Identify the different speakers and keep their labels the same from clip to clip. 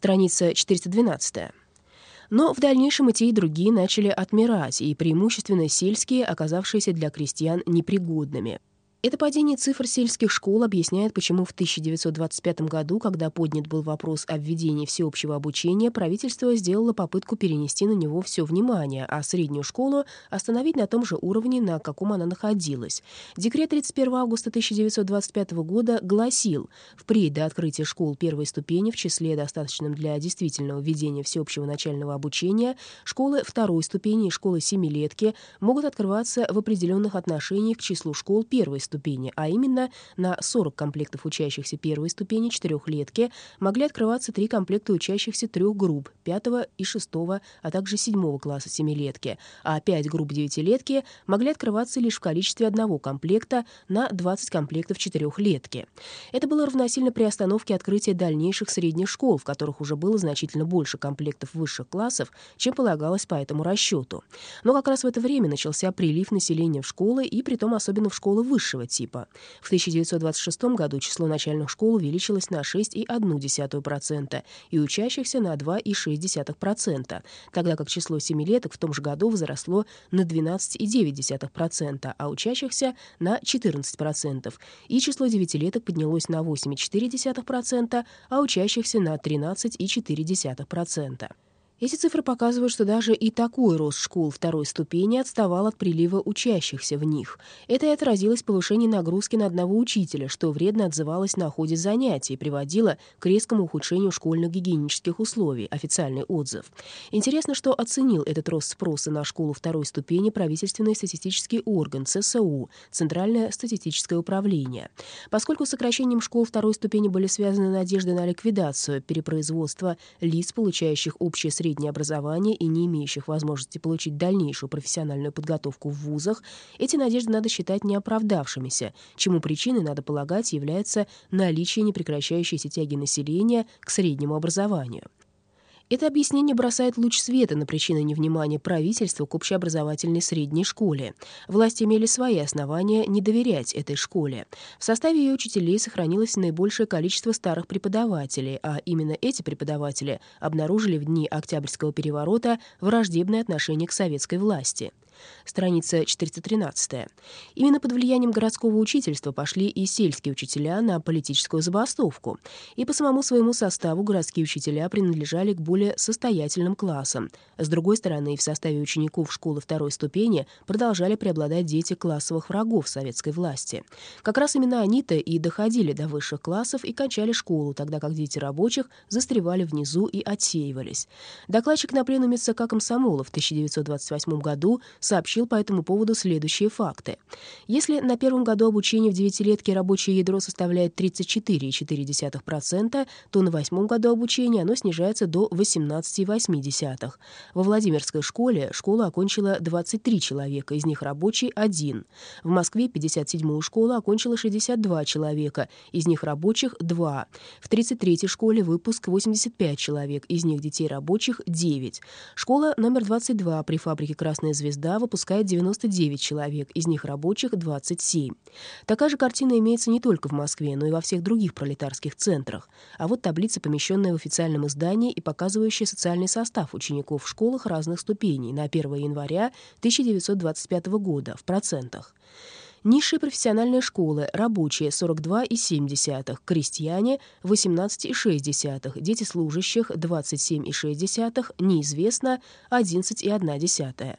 Speaker 1: Страница 412. Но в дальнейшем и те, и другие начали отмирать, и преимущественно сельские, оказавшиеся для крестьян непригодными. Это падение цифр сельских школ объясняет, почему в 1925 году, когда поднят был вопрос о введении всеобщего обучения, правительство сделало попытку перенести на него все внимание, а среднюю школу остановить на том же уровне, на каком она находилась. Декрет 31 августа 1925 года гласил, впредь до открытия школ первой ступени в числе достаточном для действительного введения всеобщего начального обучения, школы второй ступени и школы семилетки могут открываться в определенных отношениях к числу школ первой ступени ступени, а именно на 40 комплектов учащихся первой ступени четырехлетки могли открываться три комплекта учащихся трех групп — пятого и шестого, а также седьмого класса семилетки, а пять групп девятилетки могли открываться лишь в количестве одного комплекта на 20 комплектов четырехлетки. Это было равносильно приостановке открытия дальнейших средних школ, в которых уже было значительно больше комплектов высших классов, чем полагалось по этому расчету. Но как раз в это время начался прилив населения в школы, и притом особенно в школы высшего высшего типа. В 1926 году число начальных школ увеличилось на 6,1% и учащихся на 2,6%, тогда как число семилеток в том же году возросло на 12,9%, а учащихся на 14%, и число девятилеток поднялось на 8,4%, а учащихся на 13,4%. Эти цифры показывают, что даже и такой рост школ второй ступени отставал от прилива учащихся в них. Это и отразилось в повышении нагрузки на одного учителя, что вредно отзывалось на ходе занятий и приводило к резкому ухудшению школьных гигиенических условий, официальный отзыв. Интересно, что оценил этот рост спроса на школу второй ступени правительственный статистический орган ЦСУ, Центральное статистическое управление. Поскольку с сокращением школ второй ступени были связаны надежды на ликвидацию перепроизводства лиц, получающих общее среднее среднее образование и не имеющих возможности получить дальнейшую профессиональную подготовку в вузах, эти надежды надо считать неоправдавшимися, чему причиной, надо полагать, является наличие непрекращающейся тяги населения к среднему образованию. Это объяснение бросает луч света на причины невнимания правительства к общеобразовательной средней школе. Власти имели свои основания не доверять этой школе. В составе ее учителей сохранилось наибольшее количество старых преподавателей, а именно эти преподаватели обнаружили в дни Октябрьского переворота враждебное отношение к советской власти страница 413. Именно под влиянием городского учительства пошли и сельские учителя на политическую забастовку. И по самому своему составу городские учителя принадлежали к более состоятельным классам. С другой стороны, в составе учеников школы второй ступени продолжали преобладать дети классовых врагов советской власти. Как раз именно они-то и доходили до высших классов и кончали школу, тогда как дети рабочих застревали внизу и отсеивались. Докладчик на пленуме ЦК комсомола в 1928 году сообщил по этому поводу следующие факты. Если на первом году обучения в девятилетке рабочее ядро составляет 34,4%, то на восьмом году обучения оно снижается до 18,8%. Во Владимирской школе школа окончила 23 человека, из них рабочий — один. В Москве 57-ю школу окончила 62 человека, из них рабочих — 2. В 33-й школе выпуск 85 человек, из них детей рабочих — 9. Школа номер 22 при фабрике «Красная звезда» выпускает 99 человек, из них рабочих — 27. Такая же картина имеется не только в Москве, но и во всех других пролетарских центрах. А вот таблица, помещенная в официальном издании и показывающая социальный состав учеников в школах разных ступеней на 1 января 1925 года в процентах. Низшие профессиональные школы, рабочие 42,7, крестьяне 18,6, дети служащих 27,6, неизвестно 11,1.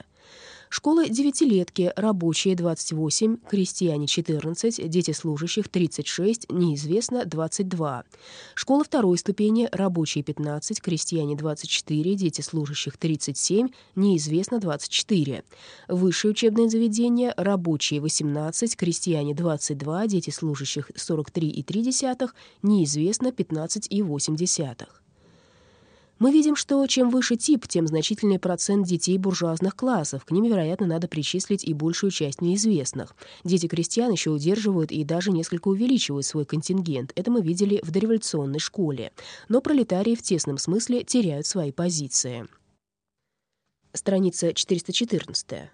Speaker 1: Школы девятилетки, рабочие 28, крестьяне 14, дети служащих 36, неизвестно 22. Школа второй ступени, рабочие 15, крестьяне 24, дети служащих 37, неизвестно 24. Высшее учебное заведение, рабочие 18, крестьяне 22, дети служащих 43,3, неизвестно 15,8. Мы видим, что чем выше тип, тем значительнее процент детей буржуазных классов. К ним, вероятно, надо причислить и большую часть неизвестных. Дети крестьян еще удерживают и даже несколько увеличивают свой контингент. Это мы видели в дореволюционной школе. Но пролетарии в тесном смысле теряют свои позиции. Страница 414.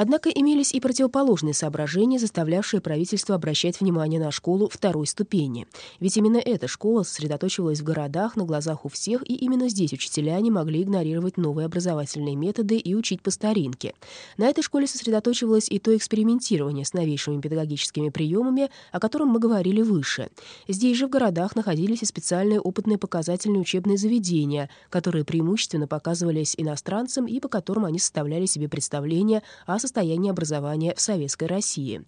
Speaker 1: Однако имелись и противоположные соображения, заставлявшие правительство обращать внимание на школу второй ступени. Ведь именно эта школа сосредоточивалась в городах на глазах у всех, и именно здесь учителя не могли игнорировать новые образовательные методы и учить по старинке. На этой школе сосредоточивалось и то экспериментирование с новейшими педагогическими приемами, о котором мы говорили выше. Здесь же в городах находились и специальные опытные показательные учебные заведения, которые преимущественно показывались иностранцам и по которым они составляли себе представление о состоянии образования в Советской России.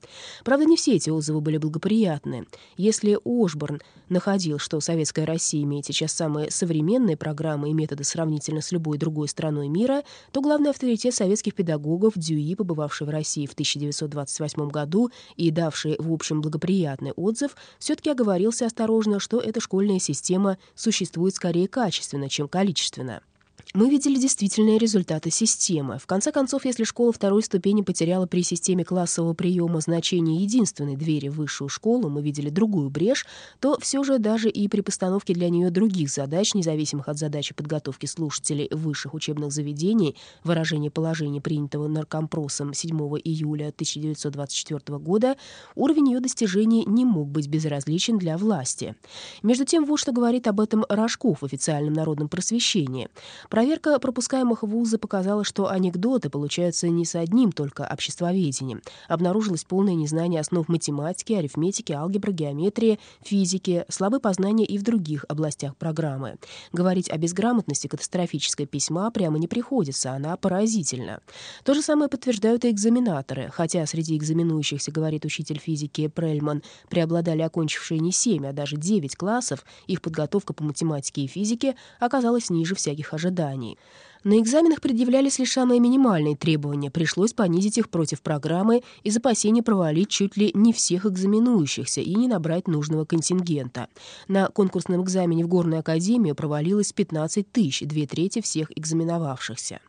Speaker 1: Правда, не все эти отзывы были благоприятны. Если Ошборн находил, что Советская Россия имеет сейчас самые современные программы и методы сравнительно с любой другой страной мира, то главный авторитет советских педагогов Дюи, побывавший в России в 1928 году и давший, в общем, благоприятный отзыв, все-таки оговорился осторожно, что эта школьная система существует скорее качественно, чем количественно. Мы видели действительные результаты системы. В конце концов, если школа второй ступени потеряла при системе классового приема значение единственной двери в высшую школу, мы видели другую брешь, то все же даже и при постановке для нее других задач, независимых от задачи подготовки слушателей высших учебных заведений, выражение положения, принятого наркомпросом 7 июля 1924 года, уровень ее достижений не мог быть безразличен для власти. Между тем, вот что говорит об этом Рожков в официальном народном просвещении. Проверка пропускаемых в вузы показала, что анекдоты получаются не с одним только обществоведением. Обнаружилось полное незнание основ математики, арифметики, алгебры, геометрии, физики, слабые познания и в других областях программы. Говорить о безграмотности катастрофической письма прямо не приходится, она поразительна. То же самое подтверждают и экзаменаторы, хотя среди экзаменующихся, говорит учитель физики Прельман, преобладали окончившие не 7, а даже 9 классов, их подготовка по математике и физике оказалась ниже всяких ожиданий ожиданий. На экзаменах предъявлялись лишь самые минимальные требования, пришлось понизить их против программы из опасения провалить чуть ли не всех экзаменующихся и не набрать нужного контингента. На конкурсном экзамене в Горную академию провалилось 15 тысяч, две трети всех экзаменовавшихся.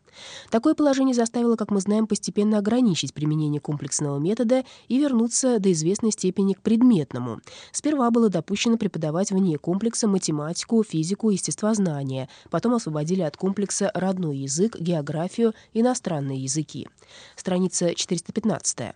Speaker 1: Такое положение заставило, как мы знаем, постепенно ограничить применение комплексного метода и вернуться до известной степени к предметному. Сперва было допущено преподавать вне комплекса математику, физику, естествознание, потом освободили от комплекса родной язык, географию, иностранные языки. Страница 415.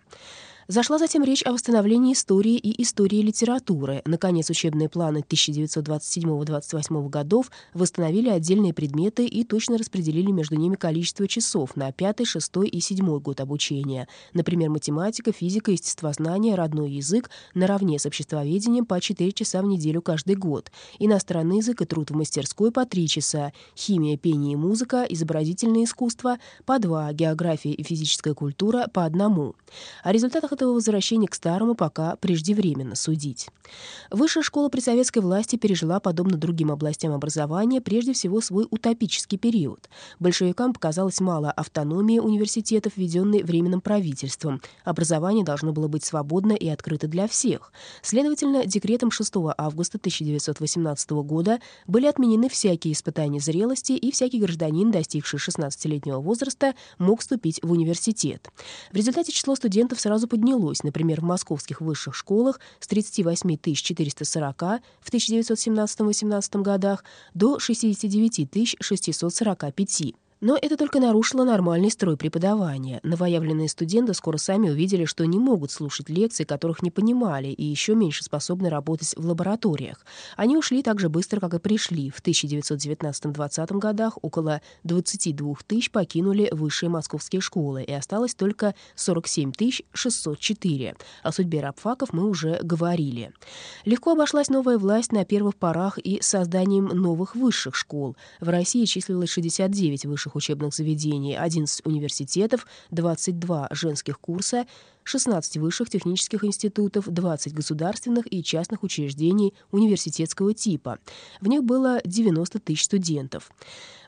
Speaker 1: Зашла затем речь о восстановлении истории и истории литературы. Наконец, учебные планы 1927-28 годов восстановили отдельные предметы и точно распределили между ними количество часов на 5, 6 и 7 год обучения. Например, математика, физика, естествознание, родной язык наравне с обществоведением по 4 часа в неделю каждый год. Иностранный язык и труд в мастерской по 3 часа. Химия, пение и музыка, изобразительное искусство по 2, география и физическая культура по одному. О результатах этого возвращения к старому пока преждевременно судить. Высшая школа при советской власти пережила, подобно другим областям образования, прежде всего свой утопический период. Большевикам показалось мало автономии университетов, введенной Временным правительством. Образование должно было быть свободно и открыто для всех. Следовательно, декретом 6 августа 1918 года были отменены всякие испытания зрелости, и всякий гражданин, достигший 16-летнего возраста, мог вступить в университет. В результате число студентов сразу поднялось поднялось, например, в московских высших школах с 38 440 в 1917-18 годах до 69 645. Но это только нарушило нормальный строй преподавания. Новоявленные студенты скоро сами увидели, что не могут слушать лекции, которых не понимали, и еще меньше способны работать в лабораториях. Они ушли так же быстро, как и пришли. В 1919-20 годах около 22 тысяч покинули высшие московские школы, и осталось только 47 604. О судьбе рабфаков мы уже говорили. Легко обошлась новая власть на первых порах и созданием новых высших школ. В России числилось 69 высших высших учебных заведений, 11 университетов, 22 женских курса, 16 высших технических институтов, 20 государственных и частных учреждений университетского типа. В них было 90 тысяч студентов.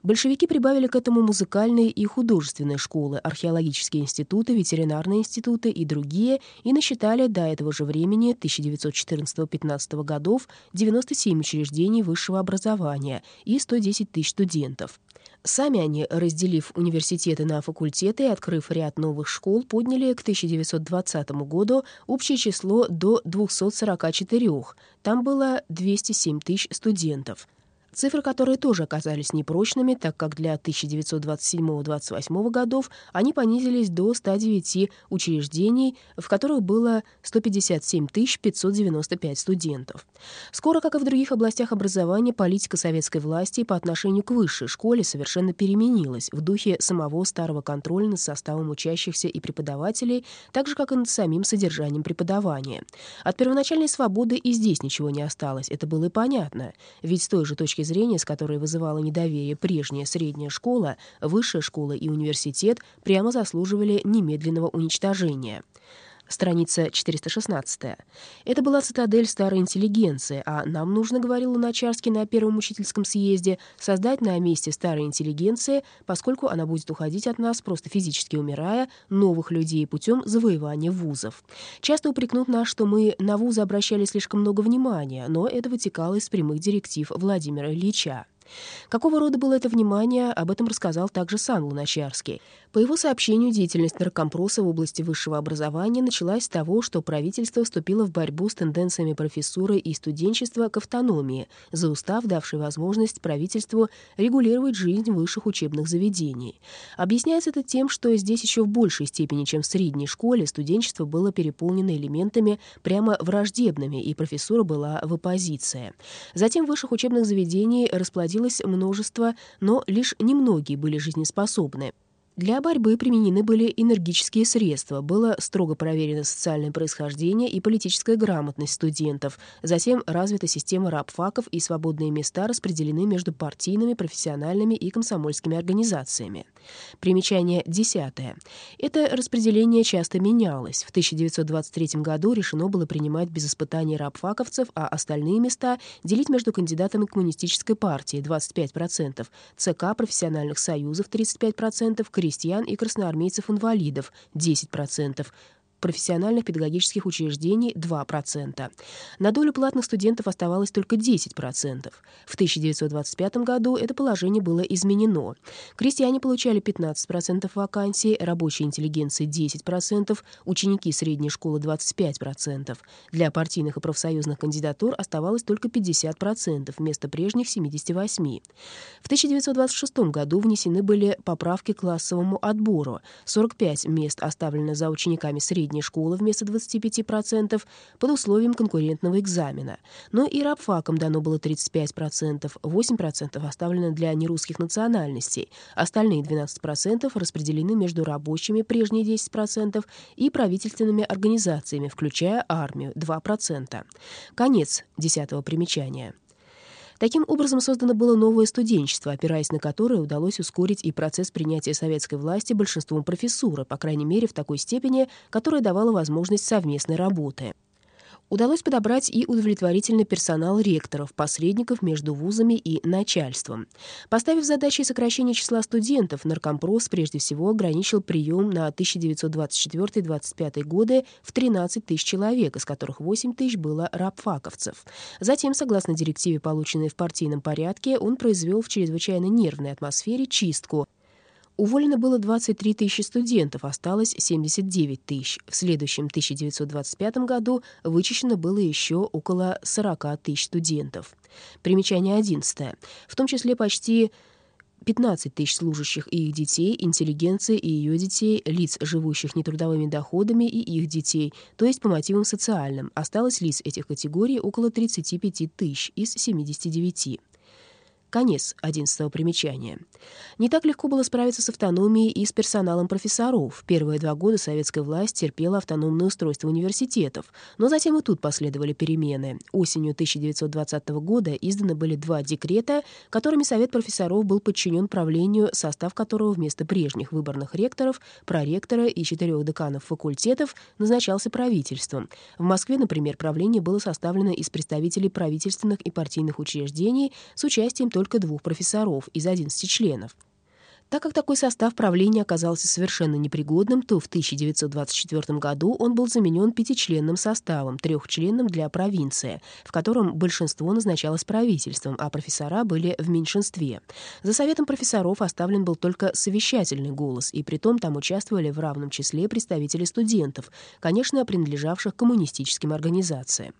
Speaker 1: Большевики прибавили к этому музыкальные и художественные школы, археологические институты, ветеринарные институты и другие, и насчитали до этого же времени, 1914-15 годов, 97 учреждений высшего образования и 110 тысяч студентов. Сами они, разделив университеты на факультеты и открыв ряд новых школ, подняли к 1920 году общее число до 244. Там было 207 тысяч студентов. Цифры, которые тоже оказались непрочными, так как для 1927-28 годов они понизились до 109 учреждений, в которых было 157 595 студентов. Скоро, как и в других областях образования, политика советской власти по отношению к высшей школе совершенно переменилась в духе самого старого контроля над составом учащихся и преподавателей, так же, как и над самим содержанием преподавания. От первоначальной свободы и здесь ничего не осталось, это было и понятно, ведь с той же точки зрения, с которой вызывало недоверие прежняя средняя школа, высшая школа и университет, прямо заслуживали немедленного уничтожения страница 416. Это была цитадель старой интеллигенции, а нам нужно, говорил Луначарский на Первом учительском съезде, создать на месте старой интеллигенции, поскольку она будет уходить от нас, просто физически умирая, новых людей путем завоевания вузов. Часто упрекнут нас, что мы на вузы обращали слишком много внимания, но это вытекало из прямых директив Владимира Ильича. Какого рода было это внимание, об этом рассказал также сам Луначарский. По его сообщению, деятельность наркомпроса в области высшего образования началась с того, что правительство вступило в борьбу с тенденциями профессуры и студенчества к автономии, за устав, давший возможность правительству регулировать жизнь высших учебных заведений. Объясняется это тем, что здесь еще в большей степени, чем в средней школе, студенчество было переполнено элементами прямо враждебными, и профессура была в оппозиции. Затем высших учебных заведениях расплодилось множество, но лишь немногие были жизнеспособны. Для борьбы применены были энергические средства, было строго проверено социальное происхождение и политическая грамотность студентов, затем развита система рабфаков и свободные места распределены между партийными, профессиональными и комсомольскими организациями. Примечание десятое. Это распределение часто менялось. В 1923 году решено было принимать без испытаний рабфаковцев, а остальные места делить между кандидатами коммунистической партии 25%, ЦК профессиональных союзов 35%, крестьян и красноармейцев-инвалидов 10%, профессиональных педагогических учреждений 2%. На долю платных студентов оставалось только 10%. В 1925 году это положение было изменено. Крестьяне получали 15% вакансий, рабочая интеллигенция 10%, ученики средней школы 25%. Для партийных и профсоюзных кандидатур оставалось только 50% вместо прежних 78%. В 1926 году внесены были поправки к классовому отбору. 45 мест оставлено за учениками средней средней школы вместо 25% под условием конкурентного экзамена. Но и рабфакам дано было 35%, 8% оставлено для нерусских национальностей, остальные 12% распределены между рабочими, прежние 10%, и правительственными организациями, включая армию, 2%. Конец 10 примечания. Таким образом, создано было новое студенчество, опираясь на которое удалось ускорить и процесс принятия советской власти большинством профессуры, по крайней мере, в такой степени, которая давала возможность совместной работы удалось подобрать и удовлетворительный персонал ректоров, посредников между вузами и начальством. Поставив задачей сокращения числа студентов, наркомпрос прежде всего ограничил прием на 1924-25 годы в 13 тысяч человек, из которых 8 тысяч было рабфаковцев. Затем, согласно директиве, полученной в партийном порядке, он произвел в чрезвычайно нервной атмосфере чистку — Уволено было 23 тысячи студентов, осталось 79 тысяч. В следующем 1925 году вычищено было еще около 40 тысяч студентов. Примечание 11. В том числе почти 15 тысяч служащих и их детей, интеллигенции и ее детей, лиц, живущих нетрудовыми доходами и их детей, то есть по мотивам социальным. Осталось лиц этих категорий около 35 тысяч из 79. Конец 11 примечания. Не так легко было справиться с автономией и с персоналом профессоров. Первые два года советская власть терпела автономное устройство университетов, но затем и тут последовали перемены. Осенью 1920 года изданы были два декрета, которыми Совет профессоров был подчинен правлению, состав которого вместо прежних выборных ректоров, проректора и четырех деканов факультетов назначался правительством. В Москве, например, правление было составлено из представителей правительственных и партийных учреждений с участием только двух профессоров из 11 членов. Так как такой состав правления оказался совершенно непригодным, то в 1924 году он был заменен пятичленным составом, трехчленным для провинции, в котором большинство назначалось правительством, а профессора были в меньшинстве. За советом профессоров оставлен был только совещательный голос, и притом там участвовали в равном числе представители студентов, конечно, принадлежавших коммунистическим организациям.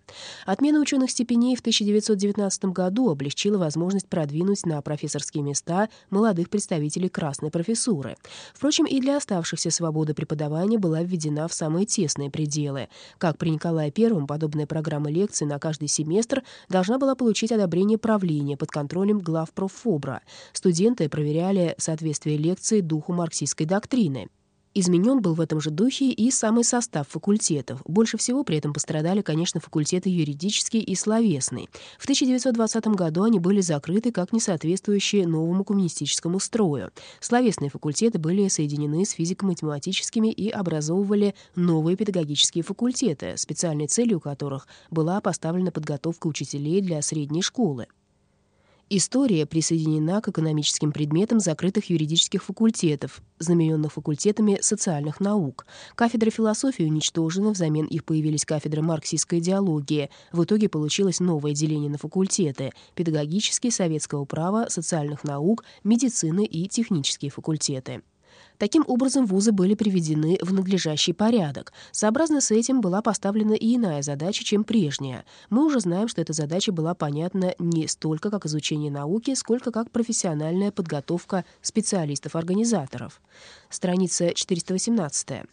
Speaker 1: Отмена ученых степеней в 1919 году облегчила возможность продвинуть на профессорские места молодых представителей красной профессуры. Впрочем, и для оставшихся свобода преподавания была введена в самые тесные пределы. Как при Николае I, подобная программа лекций на каждый семестр должна была получить одобрение правления под контролем глав профобра. Студенты проверяли соответствие лекции духу марксистской доктрины. Изменен был в этом же духе и самый состав факультетов. Больше всего при этом пострадали, конечно, факультеты юридический и словесный. В 1920 году они были закрыты как несоответствующие новому коммунистическому строю. Словесные факультеты были соединены с физико-математическими и образовывали новые педагогические факультеты, специальной целью которых была поставлена подготовка учителей для средней школы. История присоединена к экономическим предметам закрытых юридических факультетов, знамененных факультетами социальных наук. Кафедры философии уничтожены, взамен их появились кафедры марксистской идеологии. В итоге получилось новое деление на факультеты — педагогические, советского права, социальных наук, медицины и технические факультеты. Таким образом, вузы были приведены в надлежащий порядок. Сообразно с этим была поставлена и иная задача, чем прежняя. Мы уже знаем, что эта задача была понятна не столько как изучение науки, сколько как профессиональная подготовка специалистов-организаторов. Страница 418.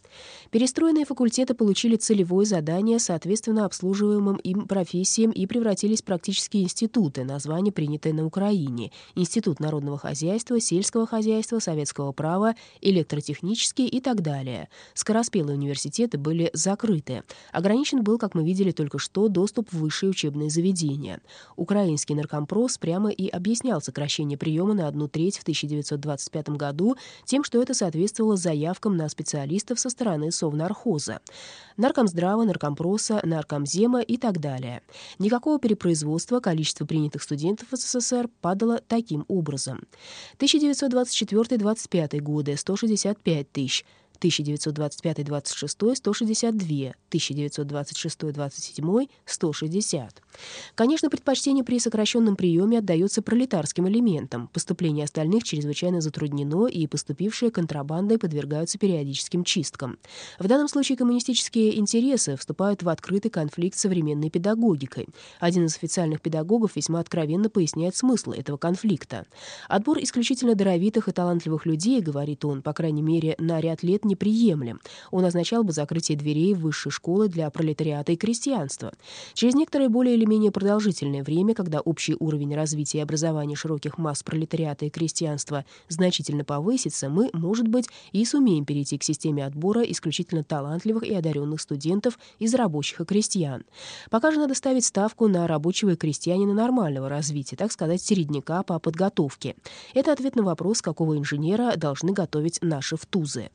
Speaker 1: Перестроенные факультеты получили целевое задание, соответственно обслуживаемым им профессиям и превратились в практические институты, название, принятое на Украине. Институт народного хозяйства, сельского хозяйства, советского права, электротехнический и так далее. Скороспелые университеты были закрыты. Ограничен был, как мы видели только что, доступ в высшие учебные заведения. Украинский наркомпрос прямо и объяснял сокращение приема на одну треть в 1925 году тем, что это соответствовало заявкам на специалистов со стороны Совнархоза, Наркомздрава, Наркомпроса, Наркомзема и так далее. Никакого перепроизводства количество принятых студентов в СССР падало таким образом. 1924-25 годы — 165 тысяч, 1925-26 — 162, 1926-27 — 160. Конечно, предпочтение при сокращенном приеме отдается пролетарским элементам. Поступление остальных чрезвычайно затруднено, и поступившие контрабандой подвергаются периодическим чисткам. В данном случае коммунистические интересы вступают в открытый конфликт с современной педагогикой. Один из официальных педагогов весьма откровенно поясняет смысл этого конфликта. Отбор исключительно даровитых и талантливых людей, говорит он, по крайней мере, на ряд лет неприемлем. Он означал бы закрытие дверей высшей школы для пролетариата и крестьянства. Через некоторое более или менее продолжительное время, когда общий уровень развития и образования широких масс пролетариата и крестьянства значительно повысится, мы, может быть, и сумеем перейти к системе отбора исключительно талантливых и одаренных студентов из рабочих и крестьян. Пока же надо ставить ставку на рабочего и крестьянина нормального развития, так сказать, середняка по подготовке. Это ответ на вопрос, какого инженера должны готовить наши втузы.